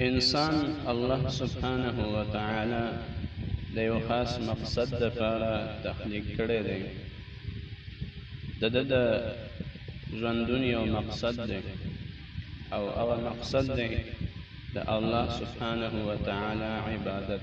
انسان الله سبحانه و تعالی د یو خاص مقصد د پاره تخلیق کړی دی د د د ژوندون یو مقصد دی او هغه مقصد دی د الله سبحانه و تعالی عبادت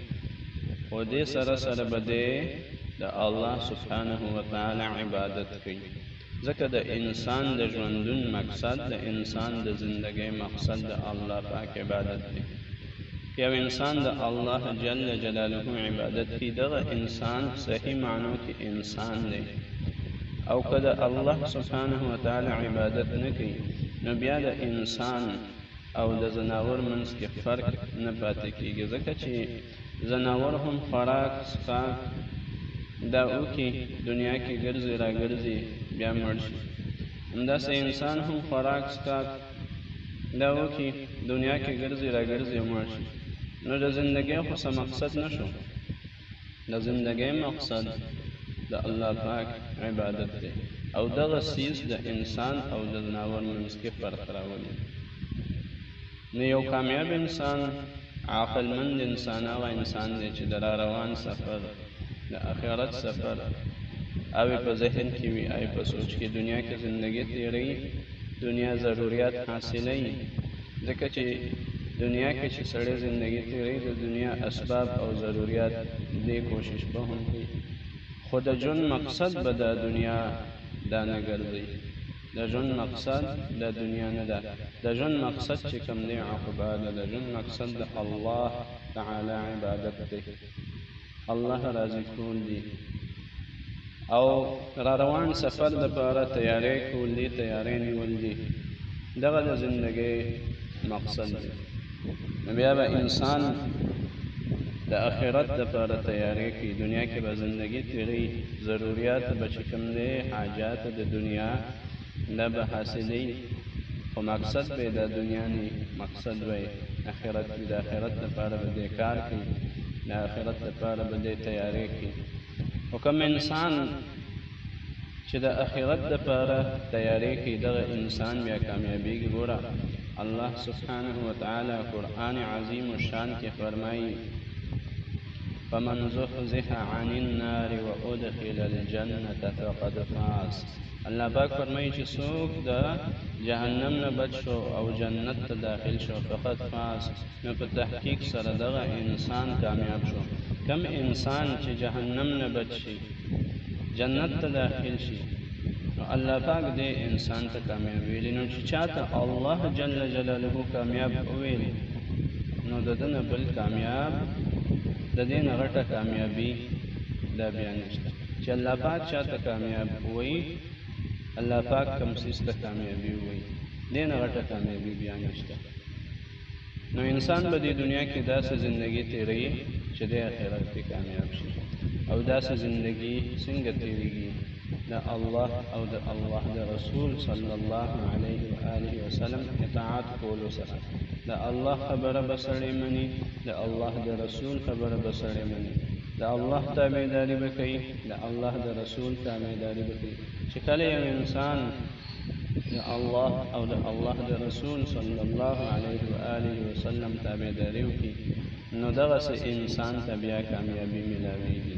او دې سره سره به دی د الله سبحانه وتعالی عبادت کوي ځکه د انسان د ژوندون مقصد د انسان د زندګۍ مقصد د الله پاک عبادت دی که یو انسان د الله جل جلاله عبادت کوي دغه انسان صحیح معنو کې انسان دی او که د الله سبحانه وتعالی عبادت نه کوي نو بیا د انسان او د ځناور منځ کې فرق نه پاتې کېږي ځکه چې ځناور هم خوراک، څښاک، دا اوکي دنیا کې ګرځي را ګرځي بیا مړ شي همداسې انسان هم خوراک، څښاک، دا اوکي دنیا کې ګرځي را ګرځي مړ شي نو د زندګۍ خو څه مقصد نه شو. د زندګۍ مقصد د الله پاک عبادت دی او دغه سیز د انسان او د ځناور منځ کې فرق راولي نو یو کامیاب انسان عاقلمند انسان او انسان دی چې د را روان سفر د اخرت سفر او په ذهن کې وي او په سوچ کې دنیا کې زندگی تیری دنیا ضروریات حاصلوي ځکه چې دنیا کې چې سړی زندگی تیری د دنیا اسباب او ضروریات دې کوشش به هم کوي خو د ژوند مقصد به د دنیا دا نه ګرځي د ژوند مقصد د دنیا نه ده د ژوند مقصد چې کوم دی عقبا ده د ژوند مقصد د الله تعالی عبادت دی الله راضي کول دي او را روان سفر لپاره تیاری کول دي تیاری نیول دي دغه د زندګۍ مقصد دی نو بیا به انسان د آخرت لپاره تیاری کوي دنیا کې به زندګي تیری ضروریات به چې کوم دی حاجات د دنیا دا به حاصلې خو مقصد به د دنیا نه مقصد وي اخرت به د اخرت لپاره به د کار کوي د اخرت لپاره به د تیارې کوي او کوم انسان چې د اخرت لپاره تیارې کوي دغه انسان بیا کامیابیږي ګوره الله سبحانه وتعالی قرآن عظیم الشان کې فرمایي فمن زحزح عن النار وأدخل الجنة فقد فاز الله پاک فرمایي چې څوک د جهنم نه بچ شو او جنت ته داخل شو فقط فاز نو په تحقیق سره دغه انسان کامیاب شو کم انسان چې جهنم نه بچ شي جنت ته داخل شي نو الله پاک دې انسان ته کامیاب ویلی نو چې چاته الله جل جلاله کامیاب ویل نو د دنه بل کامیاب د دې نه غټه کامیابی دا بیان نشته چې الله پاک چاته کامیاب وایي الله پاک کوم څیز ته کامیابي وایي دې نه غټه کامیابي بیا نشته نو انسان به دې دنیا کې داسې زندگی تیروي چې د آخرت کې کامیاب شي او داسې زندگی څنګه تیریږي د الله او د الله د رسول صلی الله علیه و آله وسلم اطاعت کولو سره د الله خبره به سړی مني د الله د رسول خبره به سړی مني د الله تابعداري به کوي د الله د رسول تابعداري به کوي چې کله یو انسان د الله او د الله د رسول صلی الله علیه و آله وسلم تابعداري وکړي نو دغسې انسان ته بیا کامیابي ملاویږي